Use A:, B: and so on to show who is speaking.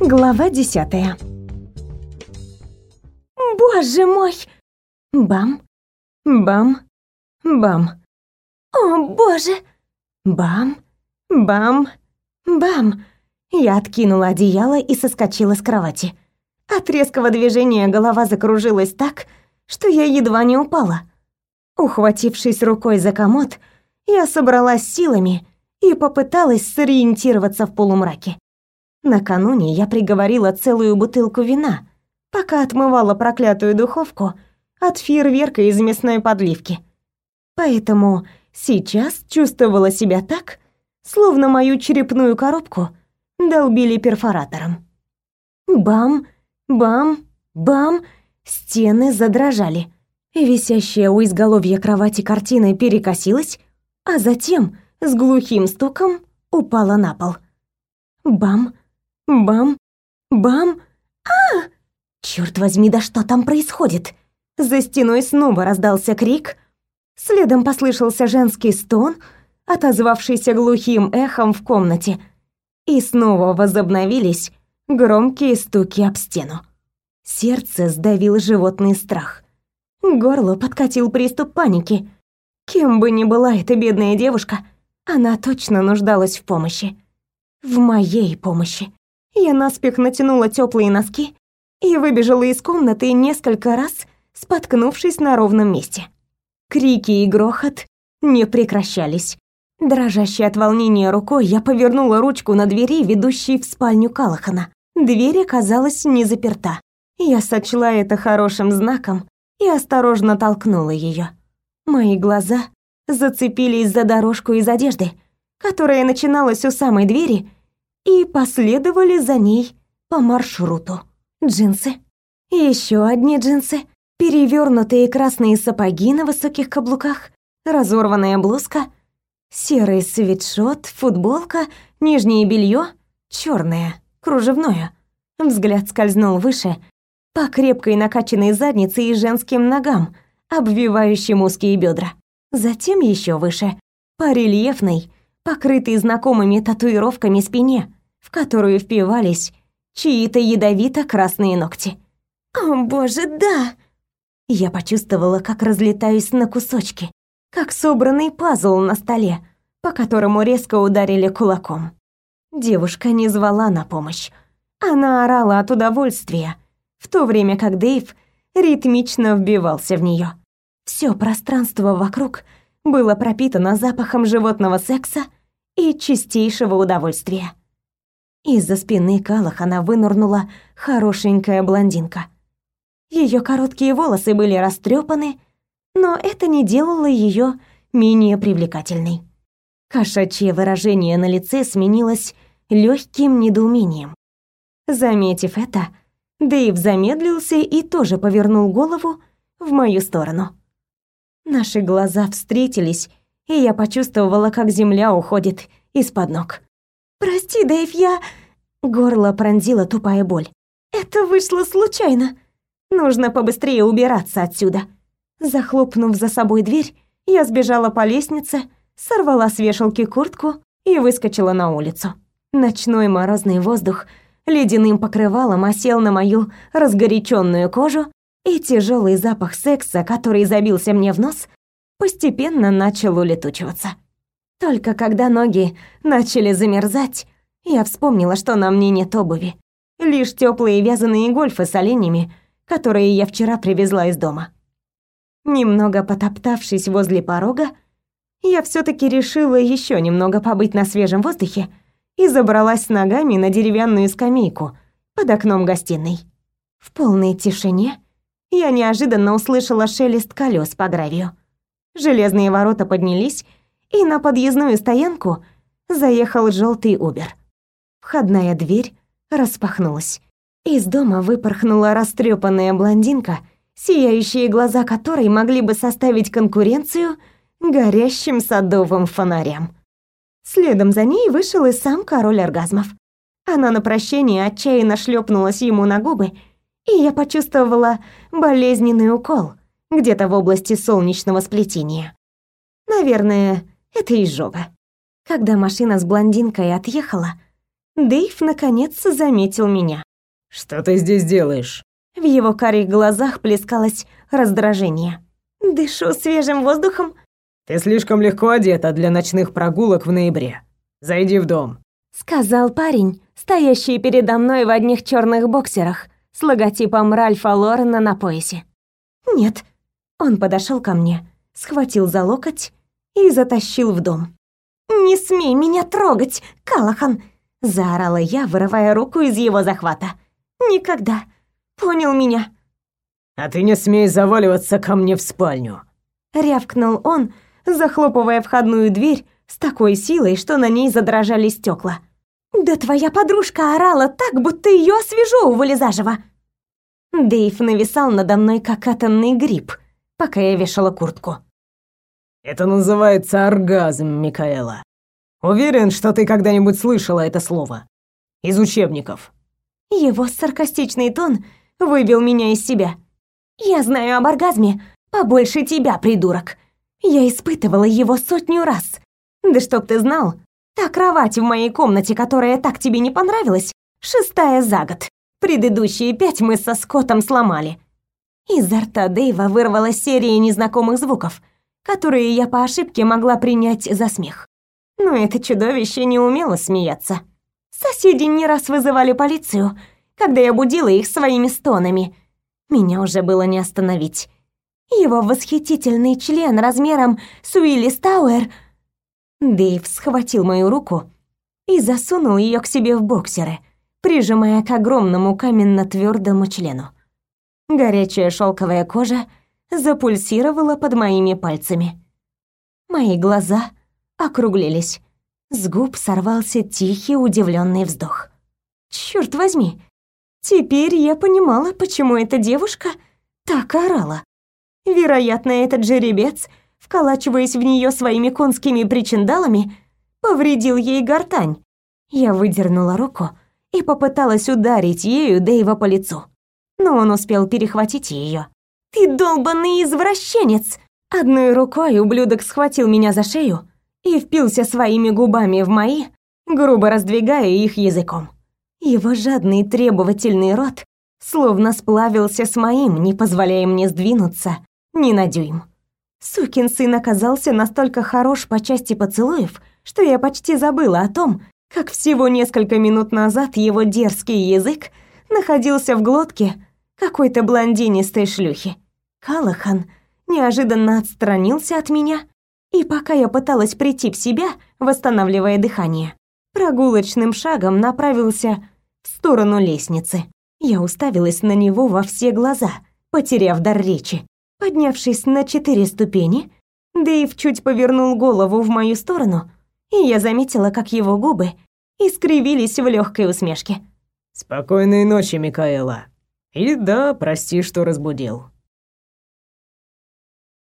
A: Глава десятая. Боже мой! Бам, бам, бам. О, боже! Бам, бам, бам. Я откинула одеяло и соскочила с кровати. От резкого движения голова закружилась так, что я едва не упала. Ухватившись рукой за комод, я собралась силами и попыталась сориентироваться в полумраке. Накануне я приговорила целую бутылку вина, пока отмывала проклятую духовку от фейерверка из мясной подливки. Поэтому сейчас чувствовала себя так, словно мою черепную коробку долбили перфоратором. Бам, бам, бам, стены задрожали. Висящая у изголовья кровати картина перекосилась, а затем с глухим стуком упала на пол. Бам, бам, бам. А! Черт возьми, да что там происходит? За стеной снова раздался крик, следом послышался женский стон, отозвавшийся глухим эхом в комнате, и снова возобновились громкие стуки об стену. Сердце сдавил животный страх. Горло подкатил приступ паники. Кем бы ни была эта бедная девушка, она точно нуждалась в помощи. В моей помощи. Я наспех натянула теплые носки и выбежала из комнаты несколько раз, споткнувшись на ровном месте. Крики и грохот не прекращались. Дрожащей от волнения рукой я повернула ручку на двери, ведущей в спальню Калахана. Дверь оказалась не заперта. Я сочла это хорошим знаком и осторожно толкнула ее. Мои глаза зацепились за дорожку из одежды, которая начиналась у самой двери, и последовали за ней по маршруту. Джинсы, еще одни джинсы, перевернутые красные сапоги на высоких каблуках, разорванная блузка, серый свитшот, футболка, нижнее белье, черное, кружевное. Взгляд скользнул выше, по крепкой накачанной заднице и женским ногам, обвивающим узкие бедра. Затем еще выше, по рельефной, покрытой знакомыми татуировками спине, в которую впивались чьи-то ядовито-красные ногти. «О, боже, да!» Я почувствовала, как разлетаюсь на кусочки, как собранный пазл на столе, по которому резко ударили кулаком. Девушка не звала на помощь. Она орала от удовольствия, в то время как Дэйв ритмично вбивался в нее. Все пространство вокруг было пропитано запахом животного секса и чистейшего удовольствия. Из-за спины Калахана вынырнула хорошенькая блондинка. Ее короткие волосы были растрепаны, но это не делало ее менее привлекательной. Кошачье выражение на лице сменилось легким недоумением. Заметив это, Дэйв замедлился и тоже повернул голову в мою сторону. Наши глаза встретились, и я почувствовала, как земля уходит из-под ног. «Прости, Дэйв, я...» Горло пронзила тупая боль. «Это вышло случайно. Нужно побыстрее убираться отсюда». Захлопнув за собой дверь, я сбежала по лестнице, сорвала с вешалки куртку и выскочила на улицу. Ночной морозный воздух ледяным покрывалом осел на мою разгоряченную кожу, и тяжелый запах секса, который забился мне в нос, постепенно начал улетучиваться. Только когда ноги начали замерзать, я вспомнила, что на мне нет обуви. Лишь теплые вязаные гольфы с оленями, которые я вчера привезла из дома. Немного потоптавшись возле порога, я все таки решила еще немного побыть на свежем воздухе и забралась ногами на деревянную скамейку под окном гостиной. В полной тишине я неожиданно услышала шелест колес по гравию. Железные ворота поднялись, и на подъездную стоянку заехал желтый Убер. Входная дверь распахнулась. Из дома выпорхнула растрепанная блондинка, сияющие глаза которой могли бы составить конкуренцию горящим садовым фонарям. Следом за ней вышел и сам король оргазмов. Она на прощение отчаянно шлепнулась ему на губы, и я почувствовала болезненный укол где-то в области солнечного сплетения. Наверное, это изжога. Когда машина с блондинкой отъехала, Дэйв наконец заметил меня.
B: «Что ты здесь делаешь?»
A: В его карих глазах плескалось раздражение. «Дышу свежим воздухом».
B: «Ты слишком легко одета для ночных прогулок в ноябре. Зайди в дом», —
A: сказал парень, стоящий передо мной в одних черных боксерах с логотипом Ральфа Лорена на поясе. «Нет». Он подошел ко мне, схватил за локоть и затащил в дом. «Не смей меня трогать, Калахан!» — заорала я, вырывая руку из его захвата. «Никогда! Понял меня?»
B: «А ты не смей заваливаться ко мне в спальню!»
A: Рявкнул он, захлопывая входную дверь с такой силой, что на ней задрожали стекла. «Да твоя подружка орала так, будто ее освежевывали заживо!» Дейв нависал надо мной, как атомный гриб, пока я вешала куртку.
B: «Это называется оргазм, Микаэла. Уверен, что ты когда-нибудь слышала это слово. Из учебников».
A: Его саркастичный тон выбил меня из себя. «Я знаю об оргазме побольше тебя, придурок. Я испытывала его сотню раз. Да чтоб ты знал, та кровать в моей комнате, которая так тебе не понравилась, шестая за год. Предыдущие пять мы со Скоттом сломали. Изо рта Дэйва вырвалась серия незнакомых звуков, которые я по ошибке могла принять за смех. Но это чудовище не умело смеяться. Соседи не раз вызывали полицию, когда я будила их своими стонами. Меня уже было не остановить. Его восхитительный член размером с Уиллис Тауэр... Дэйв схватил мою руку и засунул ее к себе в боксеры, прижимая к огромному каменно-твердому члену. Горячая шелковая кожа запульсировала под моими пальцами. Мои глаза округлились. С губ сорвался тихий удивленный вздох. Черт возьми, теперь я понимала, почему эта девушка так орала. Вероятно, этот жеребец, вколачиваясь в нее своими конскими причиндалами, повредил ей гортань. Я выдернула руку и попыталась ударить ею Дэйва по лицу. Но он успел перехватить ее. «Ты долбанный извращенец!» Одной рукой ублюдок схватил меня за шею, и впился своими губами в мои, грубо раздвигая их языком. Его жадный требовательный рот словно сплавился с моим, не позволяя мне сдвинуться ни на дюйм. Сукин сын оказался настолько хорош по части поцелуев, что я почти забыла о том, как всего несколько минут назад его дерзкий язык находился в глотке какой-то блондинистой шлюхи. Калахан неожиданно отстранился от меня и пока я пыталась прийти в себя, восстанавливая дыхание, прогулочным шагом направился в сторону лестницы. Я уставилась на него во все глаза, потеряв дар речи. Поднявшись на четыре ступени, Дэйв чуть повернул голову в мою сторону, и я заметила, как его губы искривились в легкой усмешке.
B: «Спокойной ночи, Микаэла. И да, прости, что разбудил».